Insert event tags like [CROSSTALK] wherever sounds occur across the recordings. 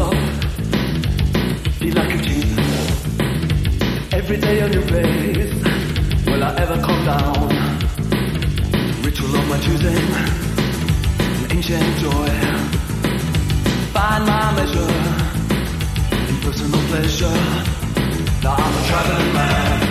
stop. Feel like a king. Every day a new place. Will I ever calm down? Ritual of my choosing. An ancient joy. Find my measure. In personal pleasure. Now I'm a traveling man.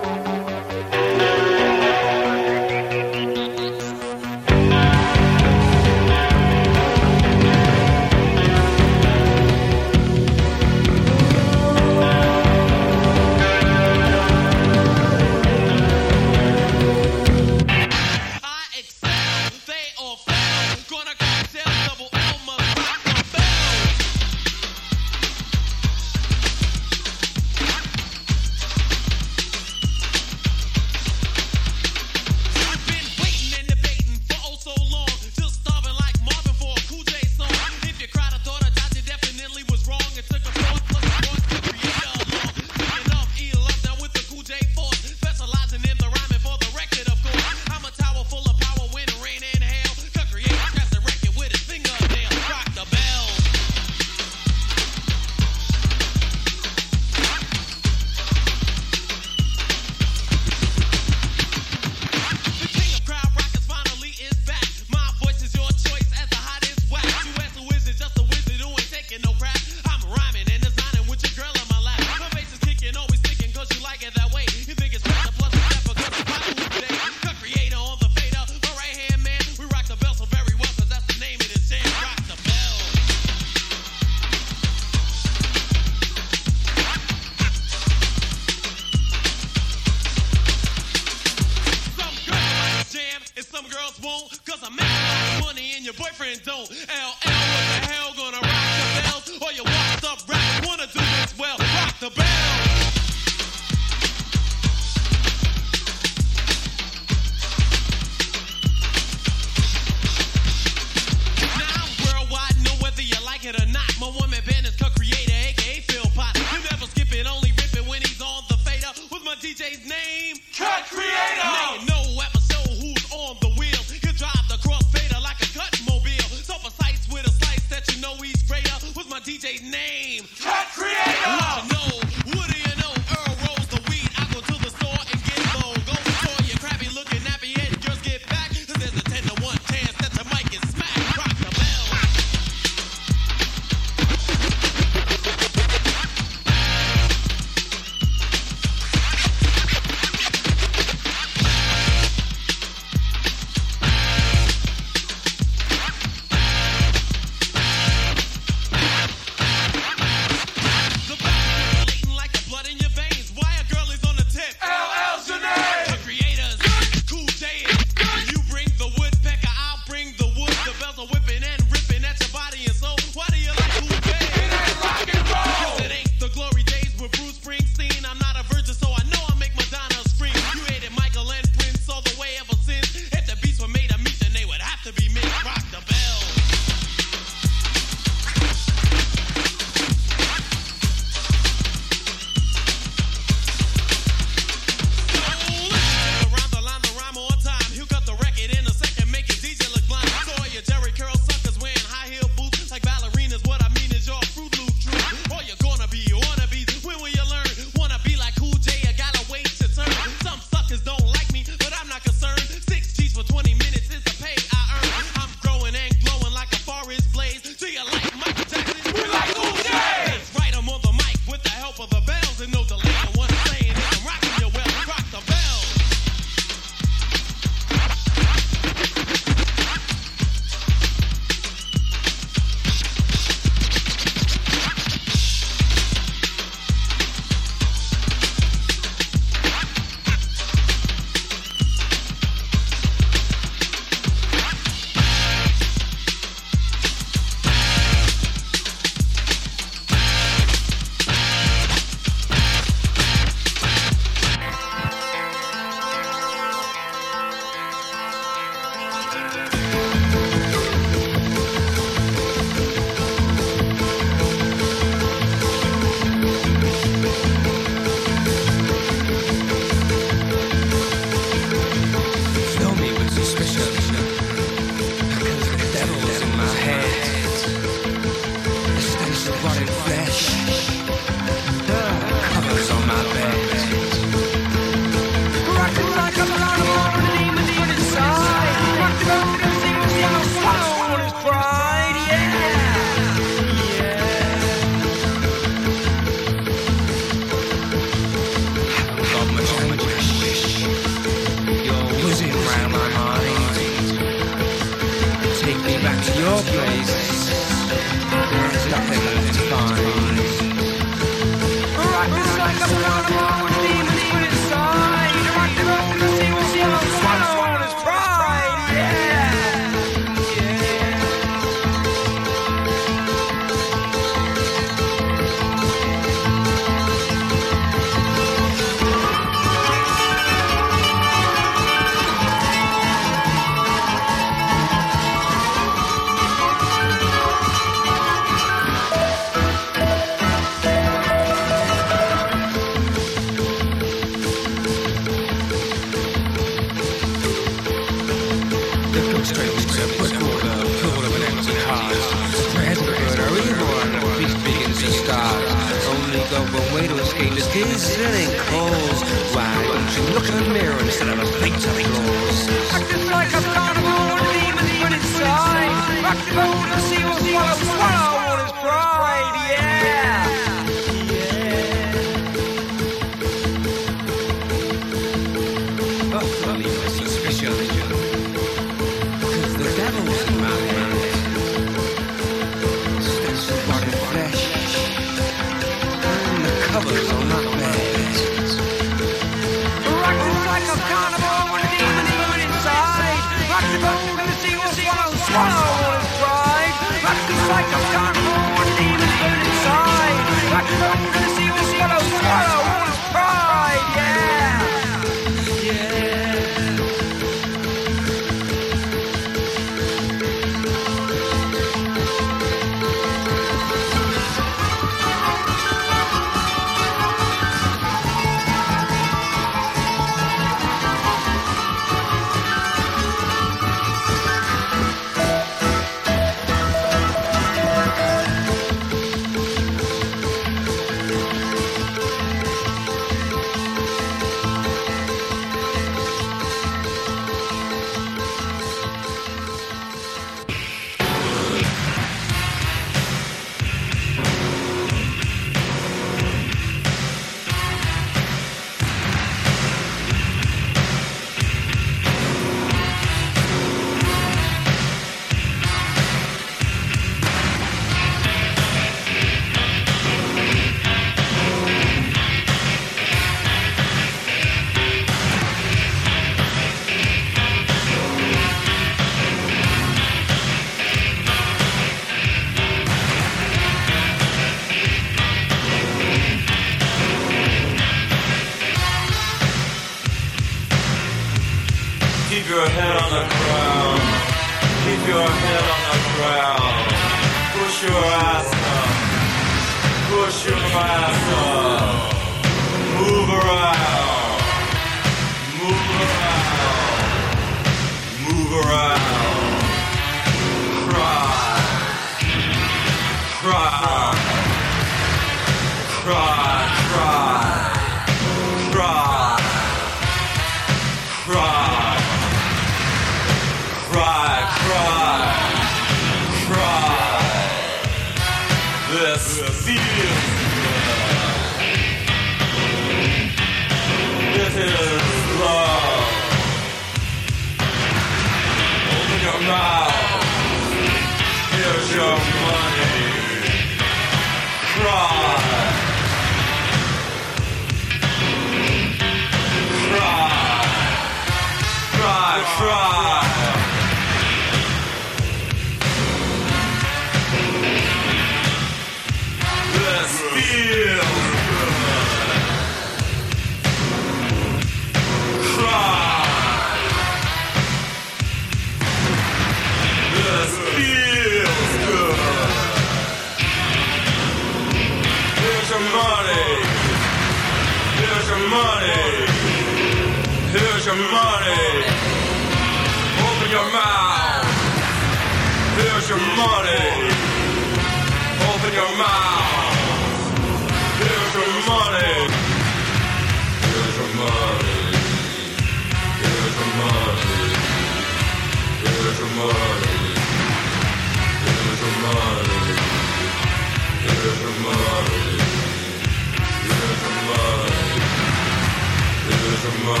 the mud.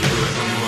Mud.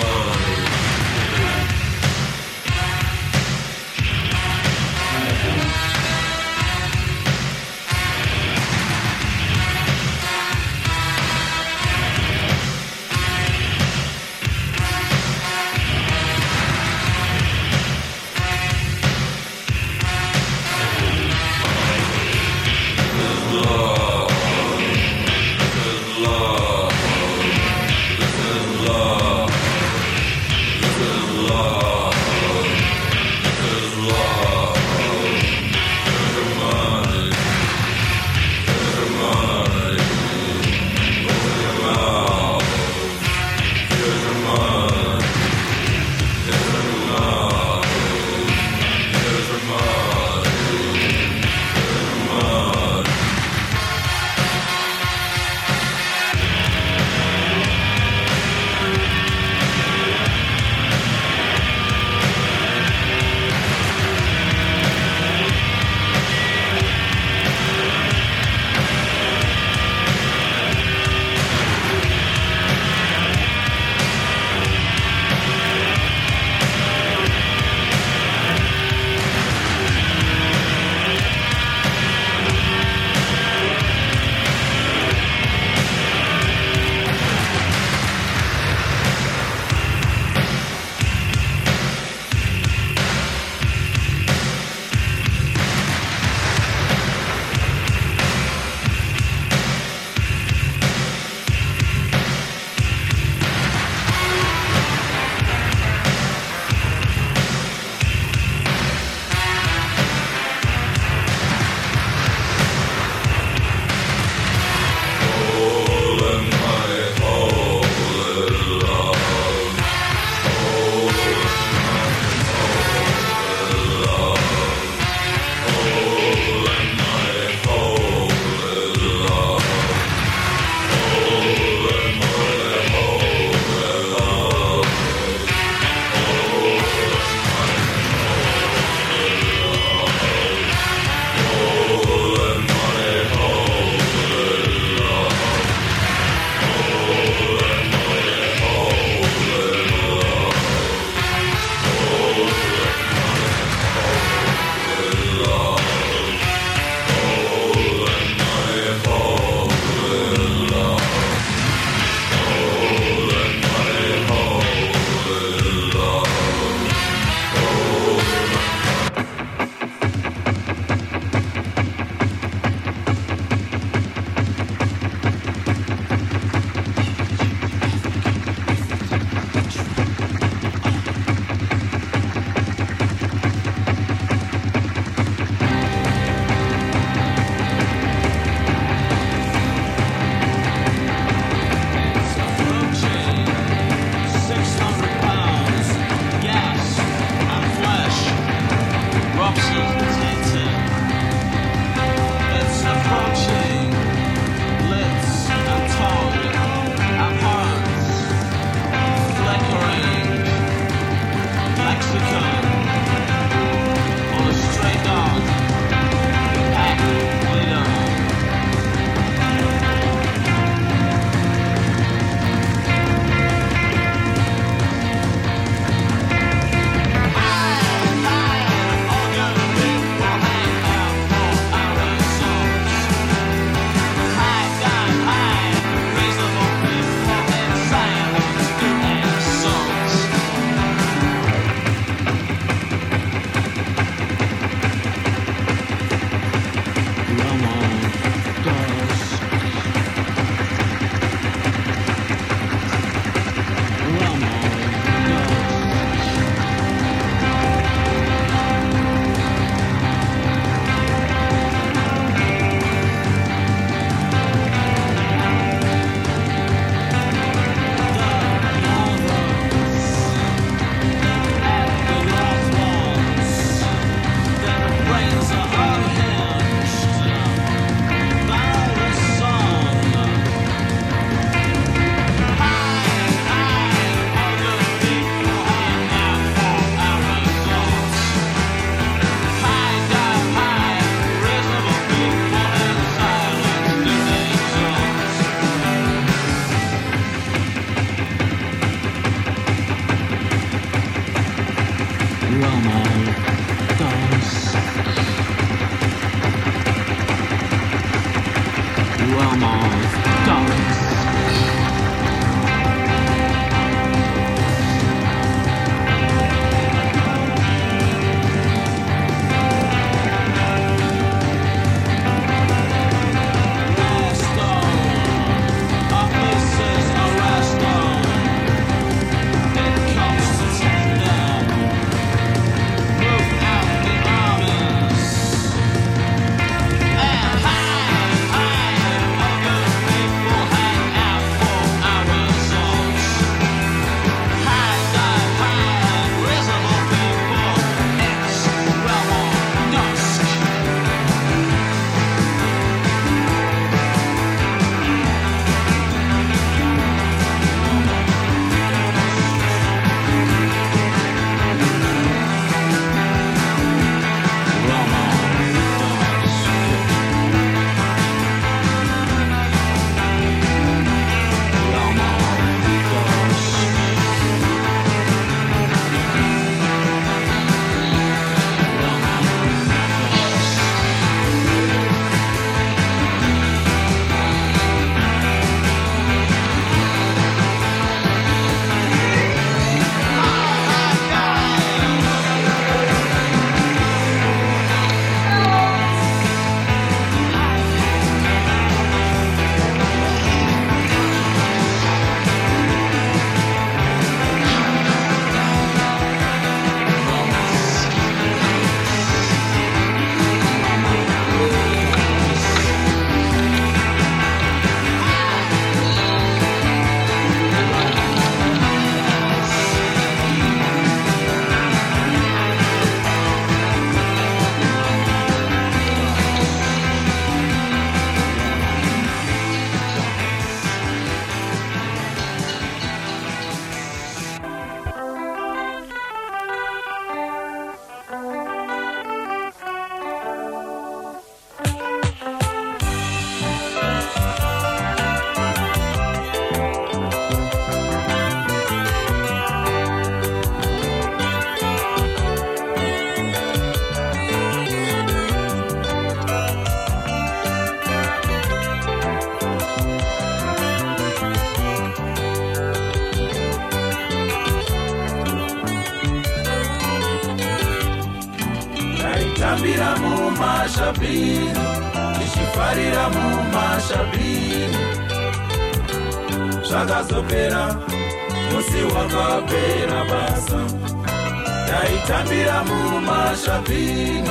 mashavini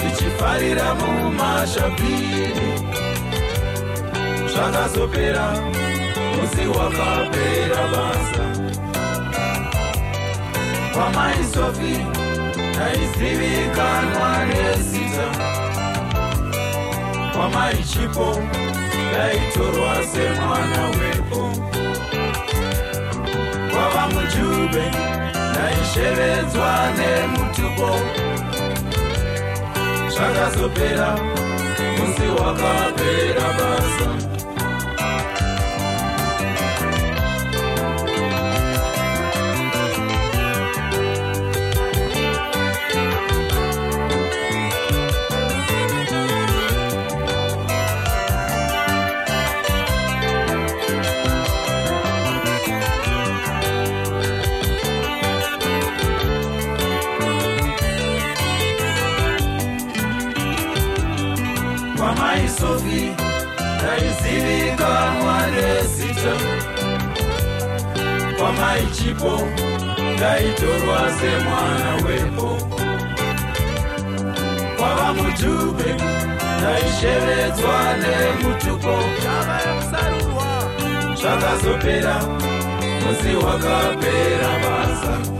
tichifarira mumashavini zvakazopera musi wakapera basa. Kwamaisofi taizivikanwa nezita. Kwamaichipo daitorwa semwana wepo. Kwava mujube daishevedzwa nemutupo zvakazopera musi wakapera basa zvakazopera musi wakapera basa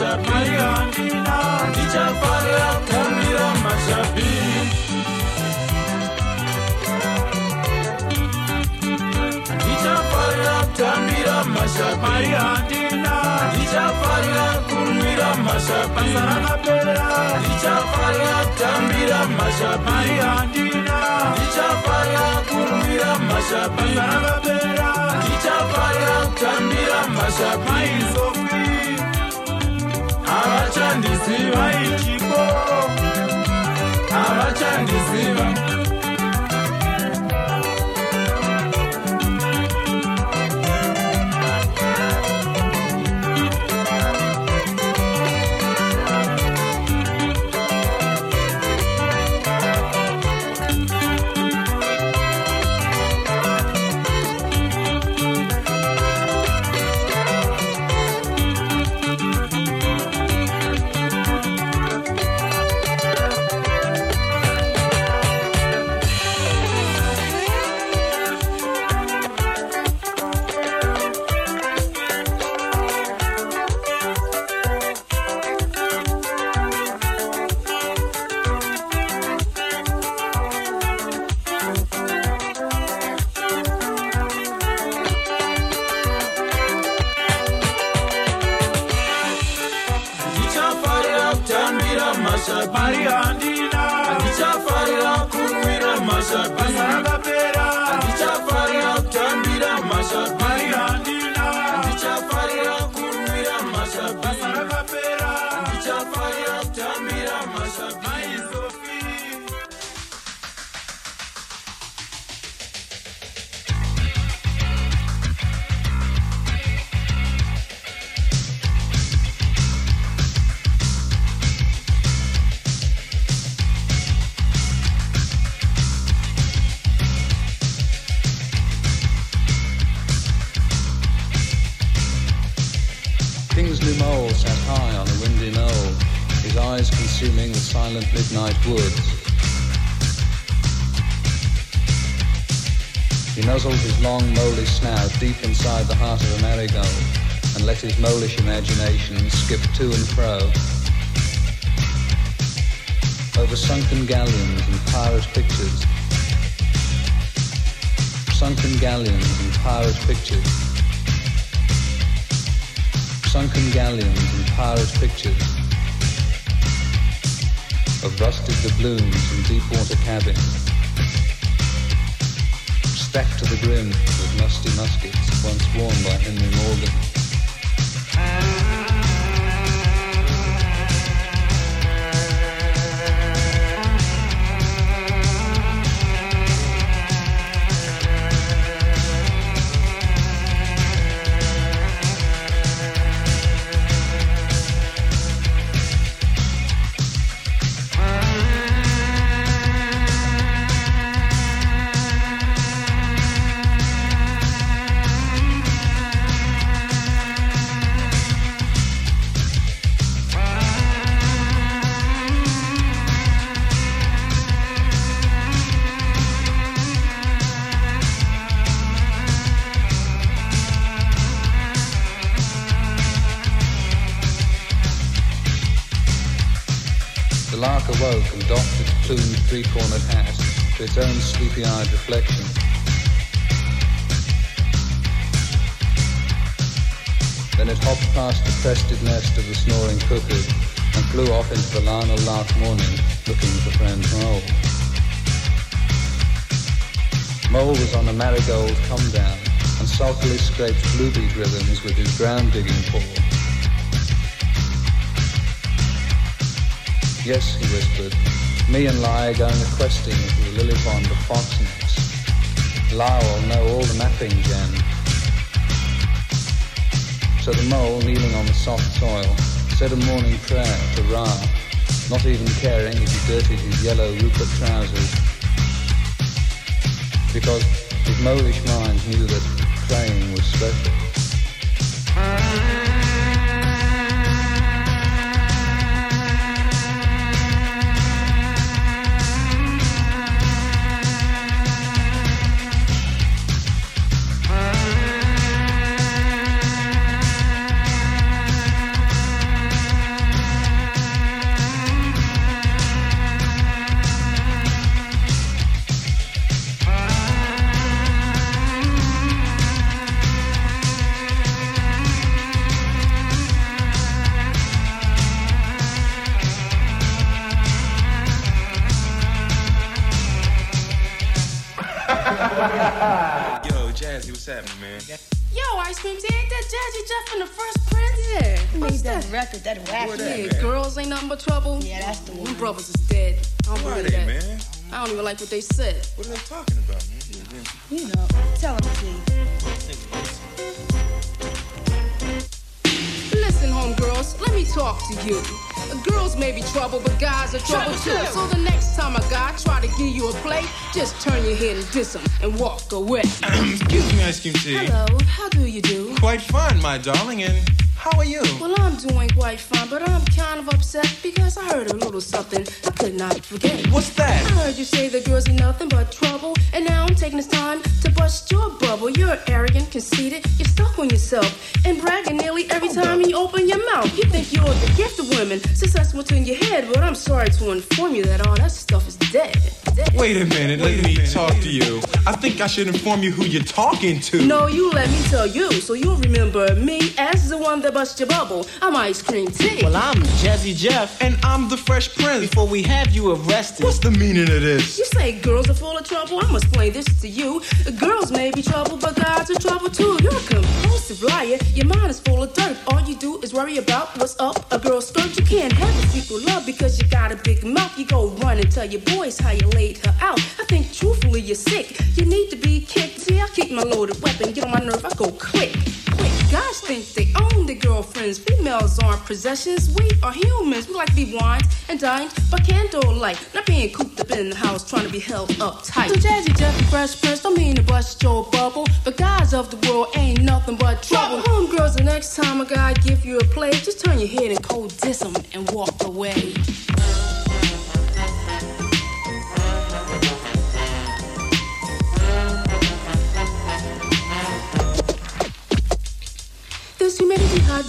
mashapi ndichafarira kutambira mashapi ndichafarira kutambira mashapi ndichafarira kumwira mashapi ndichafarira kutambira mashapi ndichafarira kumwira mashapi ndichafarira kutambira mashapi havachandiziva ichipo. Havachandiziva masa mariandina aisafari akuwina masa silent midnight woods. He nuzzled his long, moly snout deep inside the heart of a marigold and let his molish imagination skip to and fro over sunken galleons and pirate pictures. Sunken galleons and pirate pictures sunken galleons and pirate pictures of rusted doubloons and deep-water cabins, stacked to the brim with musty muskets once worn by Henry Morgan. Sleepy-eyed reflection. Then it hopped past the crested nest of the snoring cuckoo and flew off into the Lionel Lark morning looking for friend Mole. Mole was on a marigold come down and sulkily scraped bluebeat rhythms with his ground digging paw. Yes, he whispered, me and Lai are going a-questing into the lily pond of foxnecks. Lai will know all the mapping gems. So the mole, kneeling on the soft soil, said a morning prayer to Ra, not even caring if he dirtied his yellow Rupert trousers. Because his molish mind knew that praying was special. Like what they said. What are they talking about, man? You know, tell him, T. Listen, homegirls, let me talk to you. Girls may be trouble, but guys are trouble, too. So the next time a guy try to give you a play, just turn your head and diss him and walk away. [CLEARS THROAT] Excuse me, Ice Cream Tee. Hello, how do you do? Quite fine, my darling, and how are you? Well, I'm doing quite fine, but I'm kind of upset because I heard a little something I could not forget. What's that? I heard you say the girls ain't nothing but trouble, and now I'm taking this time to bust your bubble. You're arrogant, conceited, you're stuck on yourself, and bragging nearly every time you open your mouth. You think you're the gift of women, successful in your head, but I'm sorry to inform you that all that stuff is dead. Dead. Wait a minute, let me talk to you. I think I should inform you who you're talking to. No, you let me tell you, so you'll remember me as the one that bust your bubble. I'm ice cream tee. Well, I'm Jazzy Jeff. And I'm the Fresh Prince. Before we have you arrested, What's the meaning of this? You say girls are full of trouble. I'ma explain this to you. Girls may be trouble, but guys are trouble too. You're a compulsive liar. Your mind is full of dirt. All you do is worry about what's up a girl's skirt. You can't have a secret love because you got a big mouth. You go run and tell your boys how you her out. I think truthfully you're sick. You need to be kicked. See, I keep my loaded weapon. Get on my nerve, I go click. Quick. Guys think they own their girlfriends. Females aren't possessions. We are humans. We like to be wines and dined by candlelight. Not being cooped up in the house trying to be held up tight. So Jazzy Jeff and Fresh Prince don't mean to bust your bubble. But guys of the world ain't nothing but trouble. Homegirls, the next time a guy give you a play, just turn your head and cold diss him and walk away.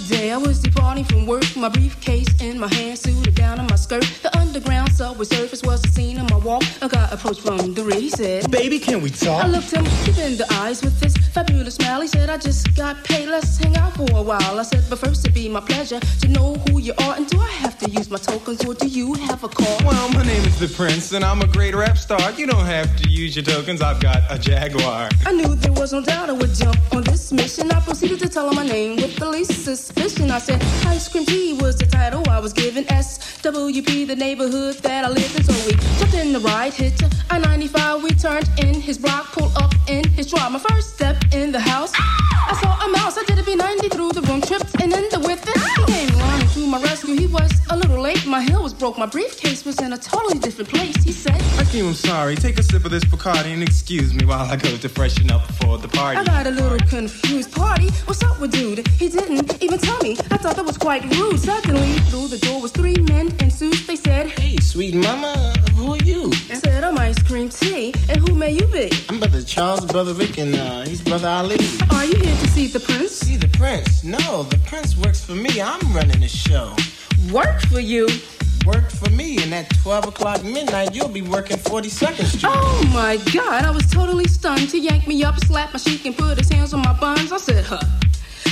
Day, I was departing from work, my briefcase in my hand, suited down on my skirt. The underground subway surface was the scene of my walk. I got approached from the rear, he said. baby, can we talk? I looked him in the eyes with his fabulous smile. He said, I just got paid, let's hang out for a while. I said, but first it'd be my pleasure to know who you are. And do I have to use my tokens or do you have a call? Well, my name is the Prince, and I'm a great rap star. You don't have to use your tokens. I've got a Jaguar. I knew there was no doubt I would jump on this mission. I proceeded to tell him my name with the least suspicion. I said, Ice Cream Tee was the title I was given. SWP, the neighborhood that I lived in. So we jumped in the ride, hit I 95. We turned in his block, pulled up in his drive. My first step in the house, I saw a mouse. I did a B90 through the room, tripped and ended with it. My rescue. He was a little late. My heel was broke. My briefcase was in a totally different place. He said, Cream, I'm sorry. Take a sip of this Bacardi and excuse me while I go to freshen up for the party. I got a little confused. Party? What's up with dude? He didn't even tell me. I thought that was quite rude. Suddenly, through the door was three men in suits. They said, Hey, sweet mama, who are you? I said, I'm ice cream tee. And who may you be? I'm brother Charles, brother Rick, and uh, he's brother Ali. Are you here to see the prince? See the prince? No, the prince works for me. I'm running the show. Work for you. work for me, and at 12 o'clock midnight, you'll be working 42nd Street. Oh my god, I was totally stunned. He yanked me up, slapped my cheek, and put his hands on my buns. I said, huh.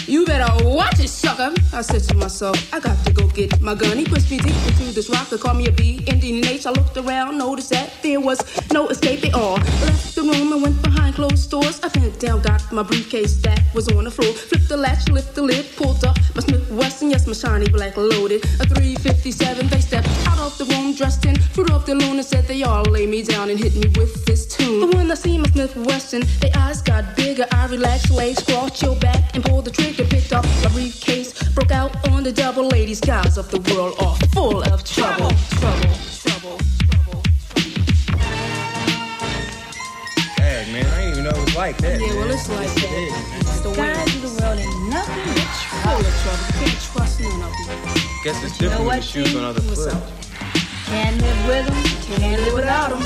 You better watch it, sucker. I said to myself, I got to go get my gun. He pushed me deep into this rock and called me a B. Indian. I looked around, noticed that there was no escape at all. Left the room and went behind closed doors. I bent down, got my briefcase that was on the floor. Flipped the latch, lift the lid, pulled up my Smith Wesson, yes, my shiny black loaded. A 357, they stepped out of the room dressed in fruit off the loon and said they all lay me down and hit me with this tune. But when I see my Smith Wesson, their eyes got bigger. I relaxed, laid, scrawled, your back, and pulled the trigger. Picked up my briefcase, broke out on the double. Ladies, guys of the world are full of trouble, trouble, trouble. Dang, man, I didn't even know it was like that. Yeah, well, it's like that. It's the way. Guys of the world ain't nothing but Full trouble. of trouble. Can't trust none of them. Guess it's you know different when the shoes on other foot. Can't live with them, Can't live without them.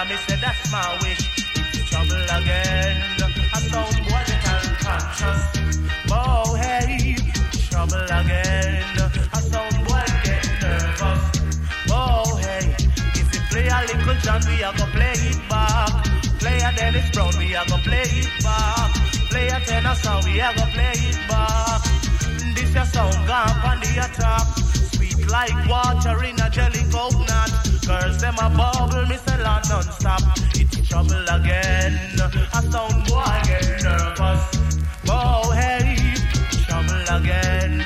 Dead, me say that's my wish. It's trouble again. A sound boy get unconscious. Oh hey, trouble again. A sound boy get nervous. Oh hey, if you play a little John, we are gonna play it back. Play a Dennis Brown, we are gonna play it back. Play a Tenor Saw, we are gonna play it back. This your sound gone on the attack. Sweet like water in a jelly coconut. Girls them a bubble, me lot non-stop. It's trouble again. A sound boy get nervous. Oh hey, trouble again.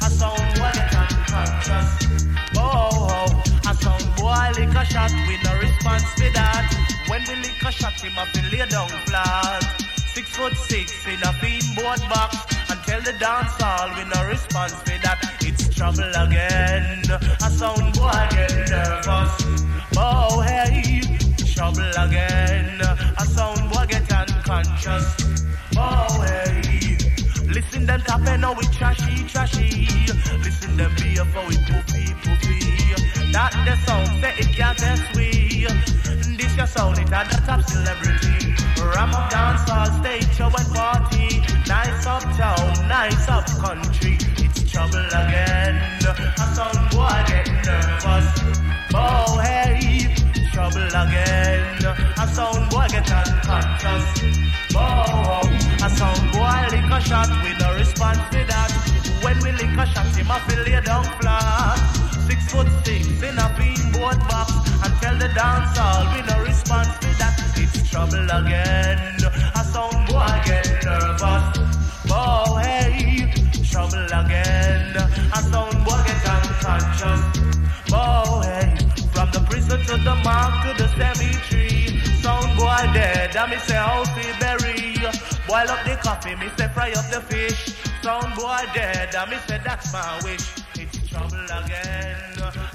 A sound boy get unconscious. Oh, oh, a sound boy lick a shot, we no response for that. When we lick a shot, him have to lay down flat. Six foot six in a beanboard box. And tell the dance hall we no response for that. It's trouble again. A sound boy get nervous. Oh hey, trouble again. A sound boy get unconscious. Oh hey. Listen them tapping now with trashy, trashy. Listen them be for it poofy, poofy. That the sound say it can't test we. This your sound, it had the top celebrity. Ram up dance hall stage show and party. Nice uptown, nice up country. It's trouble again. A sound boy get nervous. Oh again. A sound boy get unconscious. Oh, a sound boy lick a shot, we no response to that. When we lick a shot, him a feel lay down flat. Six foot six in a beanboard box, and tell the dance hall we no response to that. It's trouble again. A sound boy get nervous. Oh hey, trouble again. Me say house we bury. Boil up the coffee, me say fry up the fish. Sound boy dead, and say that's my wish. It's trouble again.